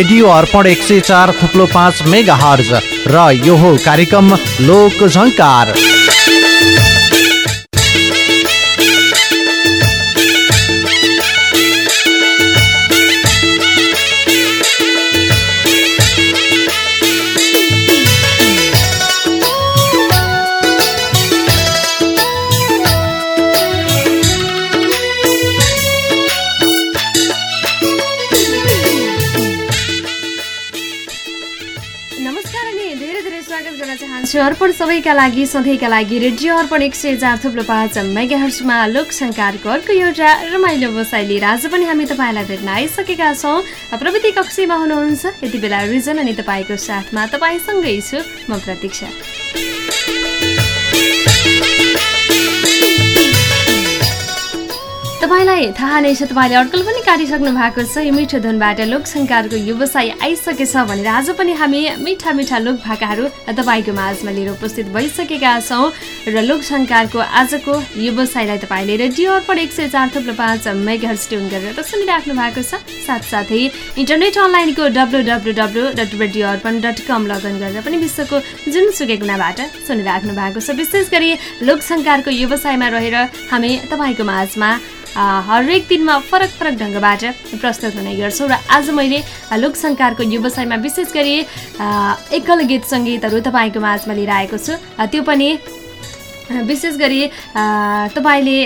Radio अर्पण एक सय चार थुप्लो पाँच मेगा हर्ज र यो हो कार्यक्रम लोक अर्पण सबैका लागि सधैँका लागि रेडियो अर्पण एक सय चार थुप्रो पाँच मेगाहर्समा लोक सङ्कारको अर्को एउटा रमाइलो बसाइ लिएर पनि हामी तपाईँलाई भेट्न आइसकेका छौँ। प्रविधि कक्षीमा हुनुहुन्छ। यति बेला रिजन अनि तपाईँको साथमा तपाईँसँगै छु म प्रतीक्षा। तपाईँलाई थाहा नै छ तपाईँले अड्कल पनि काटिसक्नु भएको छ। यो मिठो धुनबाट लोकसङ्कारको व्यवसाय आइसकेछ भनेर आज पनि हामी मिठा मिठा लोक भाकाहरू तपाईँको माझमा लिएर उपस्थित भइसकेका छौँ र लोकसङ्कारको आजको व्यवसायलाई तपाईँले रेडियो अर्पण एक सय चार थुप्रो पाँच ट्युन गरेर त सुनिराख्नु भएको छ। साथसाथै इन्टरनेट अनलाइनको W W W dot radio Arpan dot com login गरेर पनि विश्वको जुनसुकै गुणाबाट सुनिराख्नु भएको छ। विशेष गरी लोकसङ्कारको व्यवसायमा रहेर हामी तपाईँको माझमा हरेक दिनमा फरक फरक ढङ्गबाट प्रस्तुत हुने गर्छौँ र आज मैले लोकसङ्कारको व्यवसायमा विशेष गरी एकल गीत सङ्गीतहरू तपाईँको माझमा लिएर आएको छु। त्यो पनि विशेष गरी तपाईँले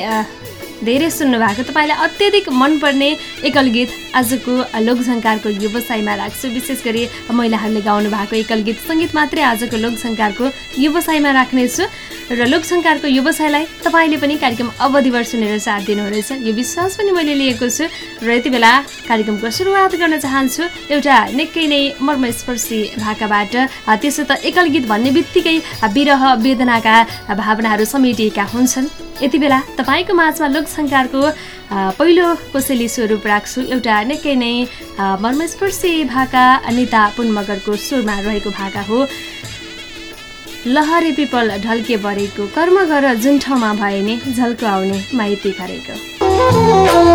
धेरै सुन्नुभएको तपाईँलाई अत्यधिक मनपर्ने एकल गीत आजको लोकसङ्कारको व्यवसायमा राख्छु। विशेष गरी महिलाहरूले गाउनु भएको एकल गीत सङ्गीत मात्रै आजको लोकसङ्कारको व्यवसायमा राख्नेछु। र लोकसङ्कारको व्यवसायलाई तपाईँले पनि कार्यक्रम अवधिभर सुनेर साथ दिनुहुनेछ। यो विश्वास पनि मैले लिएको छु। र यति बेला कार्यक्रमको सुरुवात गर्न चाहन्छु। एउटा निकै नै मर्मस्पर्शी भाकाबाट त्यसो त एकल गीत भन्ने बित्तिकै विरह वेदनाका भावनाहरू समेटिएका हुन्छन्। यति बेला तपाईँको माझमा लोकसङ्कारको पहिलो कोसेली स्वरूप राख्छु। एउटा निकै नै मर्मस्पर्शी भाका अनिता पुन मगरको सुरमा रहेको भाका हो। लहरे पिपल ढल्के बरेको कर्म गर जुन ठाउँमा भए नि झल्को आउने माइती खरेको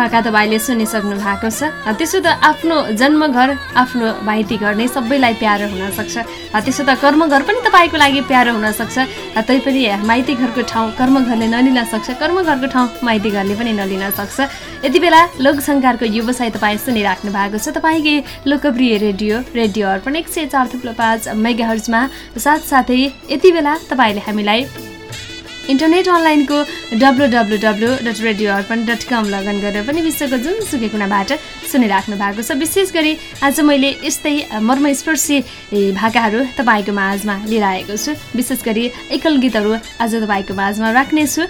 भाका तपाईँले सुनिसक्नु भएको छ। त्यसो त आफ्नो जन्मघर आफ्नो माइती घर नै सबैलाई प्यारो हुनसक्छ त्यसो त कर्मघर पनि तपाईँको लागि प्यारो हुनसक्छ तैपनि माइती घरको ठाउँ कर्मघरले नलिन सक्छ। कर्मघरको ठाउँ माइती घरले पनि नलिन सक्छ। यति बेला लोकसङ्कारको व्यवसाय तपाईँ सुनिराख्नु भएको छ। तपाईँकै लोकप्रिय रेडियो रेडियो अर्पण एक सय चार थुप्रो पाँच मेगा हर्जमा साथसाथै यति बेला तपाईँले हामीलाई इन्टरनेट अनलाइनको W W W dot radio Arpan dot com login गरेर पनि विश्वको जुनसुकै कुनाबाट सुनिराख्नु भएको छ। विशेष गरी आज मैले यस्तै मर्मस्पर्शी भाकाहरू तपाईँको माझमा लिएर आएको छु। विशेष गरी एकल गीतहरू आज तपाईँको माझमा राख्नेछु।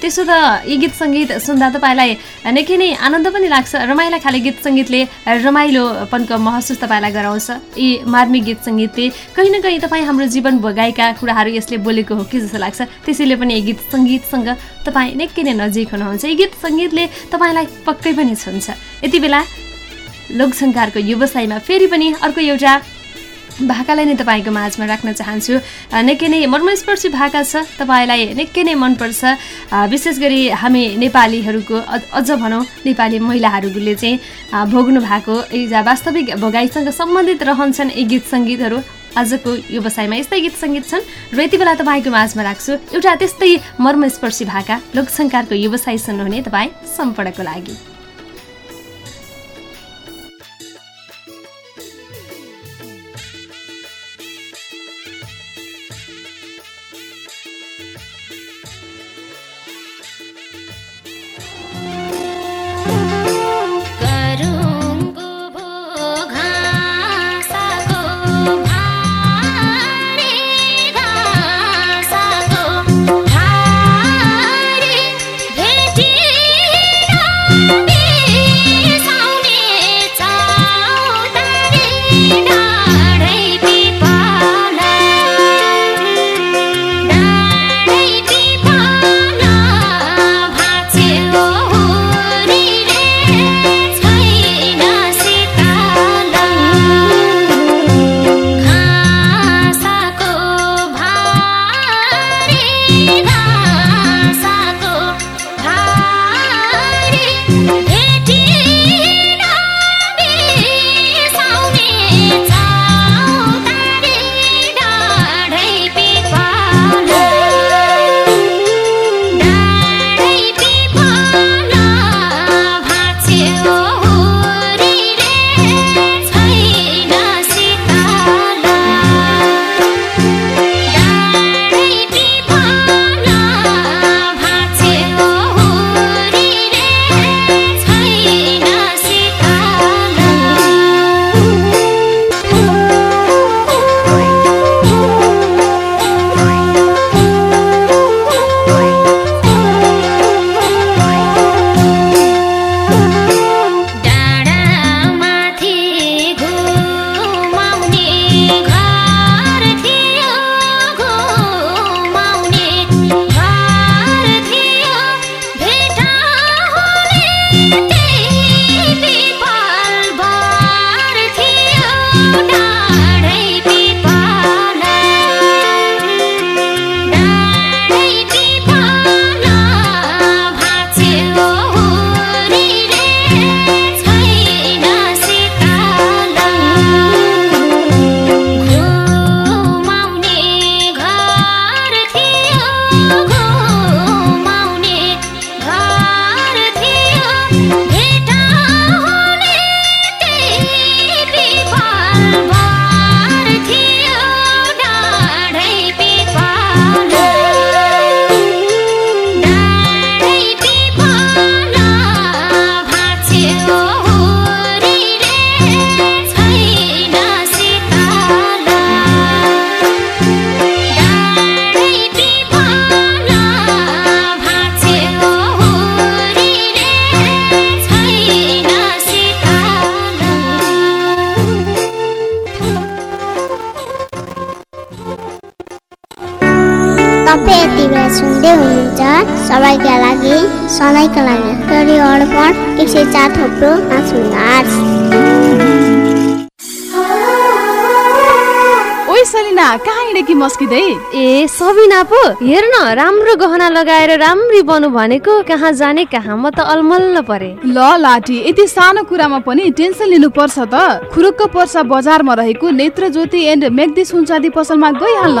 त्यसो त यी गीत सङ्गीत सुन्दा तपाईँलाई निकै नै आनन्द पनि लाग्छ। रमाइला खाले गीत सङ्गीतले रमाइलोपनको महसुस तपाईँलाई गराउँछ। यी मार्मिक गीत सङ्गीतले कहीँ न कहीँ तपाईँ हाम्रो जीवन भोगाएका कुराहरू यसले बोलेको हो कि जस्तो लाग्छ। त्यसैले पनि यी गीत सङ्गीतसँग तपाईँ निकै नै नजिक हुनुहुन्छ। यी गीत सङ्गीतले तपाईँलाई पक्कै पनि छुन्छ। यति बेला लोकसङ्कारको व्यवसायमा फेरि पनि अर्को एउटा भाकालाई नै तपाईँको माझमा राख्न चाहन्छु। निकै नै मर्मस्पर्शी भाका छ। तपाईँलाई निकै नै मनपर्छ। विशेष गरी हामी नेपालीहरूको अझ भनौँ नेपाली महिलाहरूले चाहिँ भोग्नु भएको वास्तविक भोगाइसँग सम्बन्धित रहन्छन् यी गीत सङ्गीतहरू। आजको व्यवसायमा यस्तै गीत सङ्गीत छन् र यति बेला तपाईँको माझमा राख्छु। एउटा त्यस्तै मर्मस्पर्शी भाका लोकसङ्कारको व्यवसाय सुन्नुहुने तपाईँ सम्पर्कको लागि। एक सय चार थोप्रो पाँच। ओइ कहाँ हिँडेकी मस्किँदै ए सबिना पो हेर न राम्रो गहना लगाएर राम्री बनु भनेको कहाँ जाने कहाँ म त अलमल्ल परे। ल लाठी यति सानो कुरामा पनि टेन्सन लिनु पर्छ त। खुरुक्क पर्सा बजारमा रहेको नेत्र ज्योति एन्ड मेग्दी सुनचाँदी पसलमा गइहाल्न।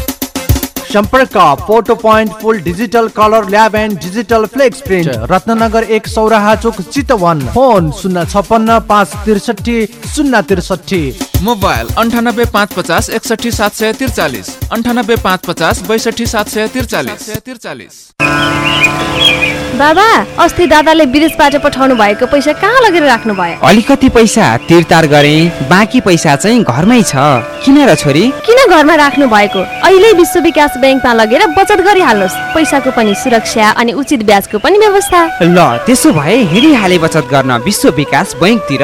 सम्पर्क photo point full digital colour lab and digital flex print Ratnanagar एक सौराहा चोक चितवन। फोन शून्य छपन्न पाँच त्रिसठी शून्य त्रिसठी। मोबाइल अन्ठानब्बे पाँच पचास एकसठी सात सय त्रिचालिस। अन्ठानब्बे पाँच पचास बैसठी सात सय त्रिचालिस। त्रिचालिस बाबा अस्ति दादाले विदेशबाट पठाउनु भएको पैसा कहाँ लगेर राख्नु भयो अलिकति पैसा तिरतार गरे बाँकी पैसा चाहिँ घरमै छ। किन र छोरी? किन घरमा राख्नु भएको। अहिले विश्व विकास ब्याङ्कमा लगेर बचत गरिहाल्नुहोस्। पैसाको पनि सुरक्षा अनि उचित ब्याजको पनि व्यवस्था। ल त्यसो भए हिँडिहाले बचत गर्न विश्व विकास बैङ्कतिर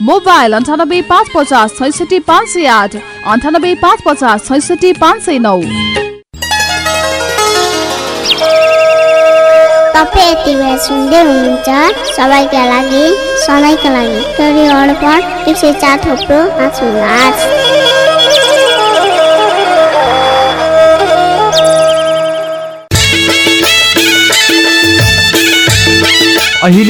मोबाइल अन्ठानब्बे पाँच पचास छैसठी पाँच सय आठ अन्ठानब्बे पाँच पचास छैसठी पाँच सय नौ। तपाईँ सबैका लागि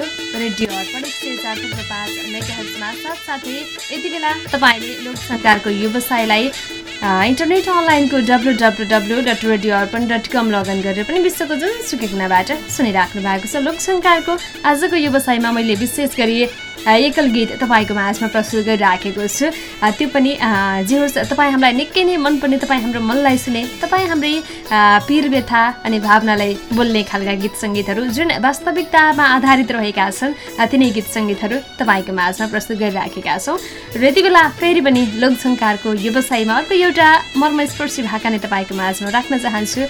रेडियो रेडियो अर्पण एक सय चार थुप्रो पाँच मेगाहर्जमा साथसाथै यति बेला तपाईँले लोकसङ्कारको व्यवसायलाई अ, इन्टरनेट अनलाइनको W W W dot radio Arpan dot com login गरेर पनि विश्वको जुनसुकै कुनाबाट सुनिराख्नु भएको छ। लोकसङ्कारको आजको व्यवसायमा मैले विशेष गरी एकल गीत तपाईँको माझमा प्रस्तुत गरिराखेको छु। त्यो पनि जे होस् तपाईँ हामीलाई निकै नै मनपर्ने तपाईँ हाम्रो मनलाई सुने तपाईँ हाम्रै पिर व्यथा अनि भावनालाई बोल्ने खालका गीत सङ्गीतहरू जुन वास्तविकतामा आधारित रहेका छन् तिनै गीत सङ्गीतहरू तपाईँको माझमा प्रस्तुत गरिराखेका छौँ। र यति बेला फेरि पनि लोकसङ्कारको व्यवसायमा अर्को एउटा मर्मस्पर्शी भाका नै तपाईँको माझमा राख्न चाहन्छु।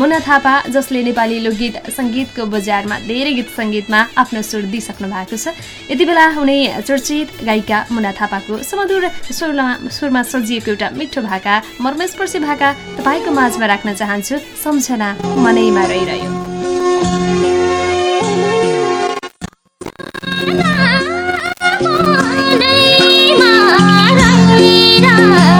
मुना थापा जसले नेपाली लोकगीत सङ्गीतको बजारमा धेरै गीत सङ्गीतमा आफ्नो सुर दिइसक्नु भएको छ। यति बेला उनी चर्चित गायिका मुना थापाको सुमधुर सुरमा सुरमा सजिएको एउटा मिठो भाका मर्मस्पर्शी भाका तपाईँको माझमा राख्न चाहन्छु। सम्झना मनैमा रहिरह्यो। Thank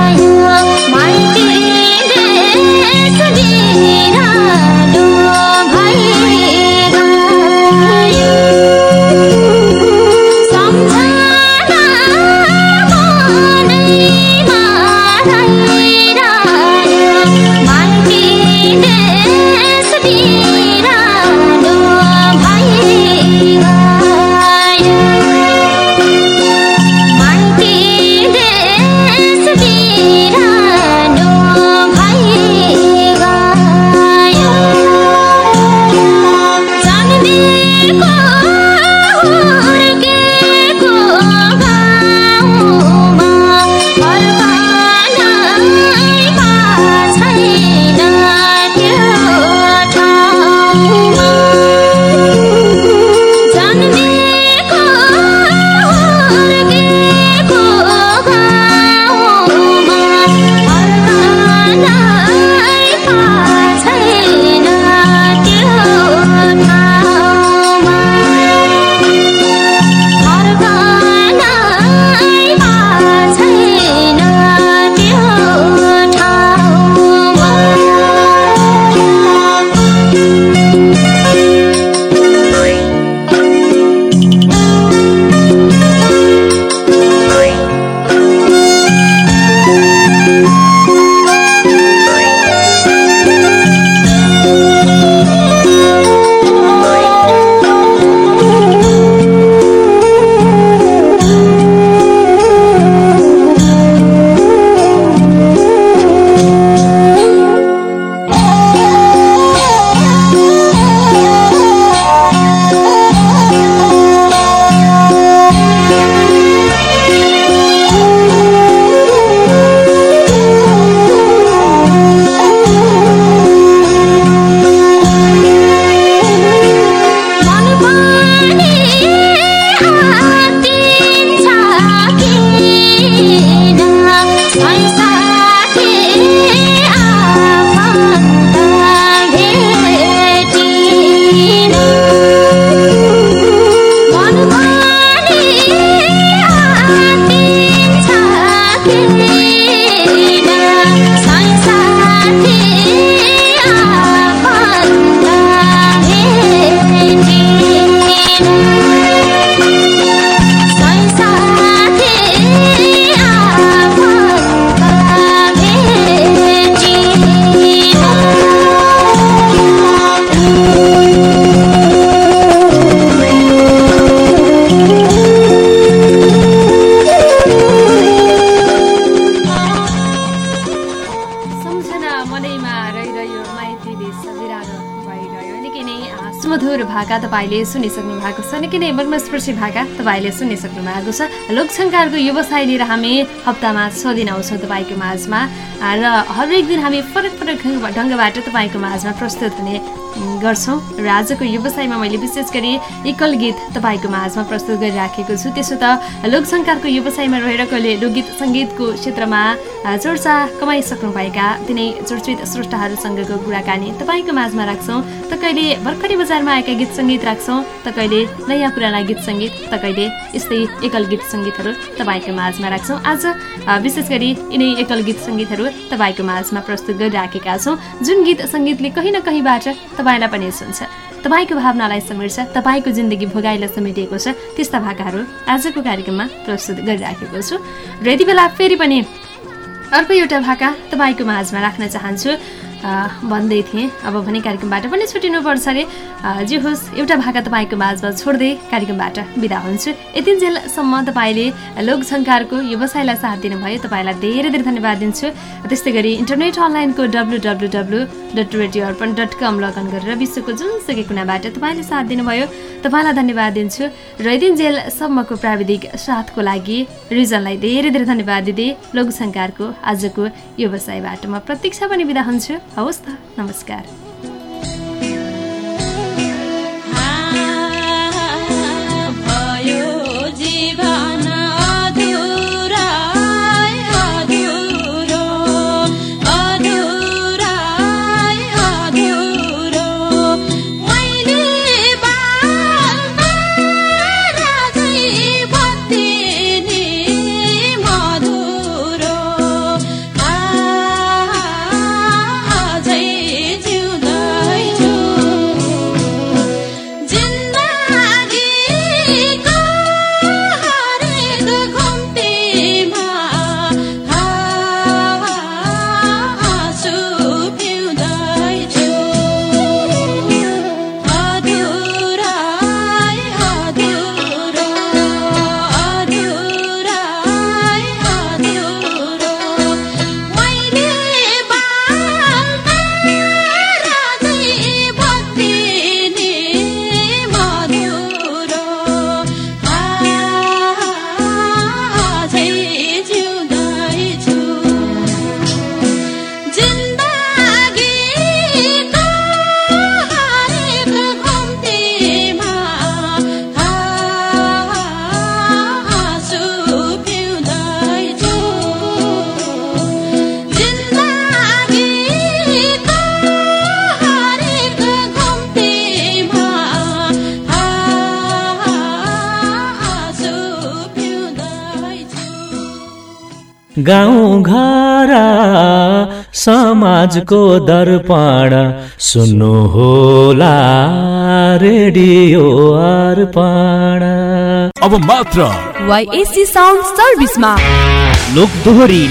तपाईँले सुनिसक्नु भएको छ। निकै नै मर्मस्पर्शी भाका तपाईँले सुनिसक्नु भएको छ। लोकसङ्कारको व्यवसाय लिएर हामी हप्तामा छ दिन आउँछौँ तपाईँको माझमा। र हरेक दिन हामी फरक फरक ढङ्ग- ढङ्गबाट तपाईँको माझमा प्रस्तुत हुने गर्छौँ। र आजको व्यवसायमा मैले विशेष गरी एकल गीत तपाईँको माझमा प्रस्तुत गरिराखेको छु। त्यसो त लोकसङ्कारको व्यवसायमा रहेर कहिले लोकगीत सङ्गीतको क्षेत्रमा चर्चा कमाइसक्नुभएका तिनै चर्चित स्रष्टाहरूसँगको कुराकानी तपाईँको माझमा राख्छौँ। त कहिले भर्खरै बजारमा आएका गीत सङ्गीत राख्छौँ। त कहिले नयाँ पुराना गीत सङ्गीत। त कहिले यस्तै एकल गीत सङ्गीतहरू तपाईँको माझमा राख्छौँ। आज विशेष गरी यिनै एकल गीत सङ्गीतहरू तपाईँको माझमा प्रस्तुत गरिराखेका छौँ। जुन गीत सङ्गीतले कहीँ न कहीँबाट तपाईँलाई पनि सुन्छ तपाईँको भावनालाई समेट्छ तपाईँको जिन्दगी भोगाइलाई समेटिएको छ त्यस्ता भाकाहरू आजको कार्यक्रममा प्रस्तुत गरिराखेको छु। र यति बेला फेरि पनि अर्को एउटा भाका तपाईँको माझमा राख्न चाहन्छु। भन्दै थिएँ। अब भने कार्यक्रमबाट पनि छुटिनुपर्छ अरे। जे होस् एउटा भाका तपाईँको माझमा छोड्दै कार्यक्रमबाट बिदा हुन्छु। यतिन्जेलसम्म तपाईँले लोकसङ्कारको व्यवसायलाई साथ दिनुभयो। तपाईँलाई धेरै धेरै धन्यवाद दिन्छु। त्यस्तै गरी इन्टरनेट अनलाइनको W W W dot radio Arpan dot com login गरेर विश्वको जुनसुकै कुनाबाट तपाईँले साथ दिनुभयो। तपाईँलाई धन्यवाद दिन्छु। र यतिन्जेलसम्मको प्राविधिक साथको लागि रिजनलाई धेरै धेरै धन्यवाद दिँदै लोकसङ्कारको आजको व्यवसायबाट म प्रतीक्षा पनि बिदा हुन्छु। हवस् त नमस्कार समाजको दर्पण। सुन्नु होला रेडियो अर्पण। अब मात्र वाइएससी साउन्ड सर्भिसमा। लोक दोहोरी